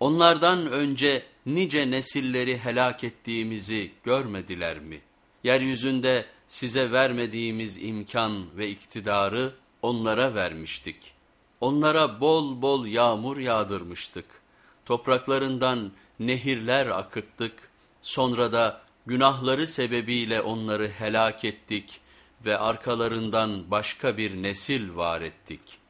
Onlardan önce nice nesilleri helak ettiğimizi görmediler mi? Yeryüzünde size vermediğimiz imkan ve iktidarı onlara vermiştik. Onlara bol bol yağmur yağdırmıştık. Topraklarından nehirler akıttık. Sonra da günahları sebebiyle onları helak ettik ve arkalarından başka bir nesil var ettik.''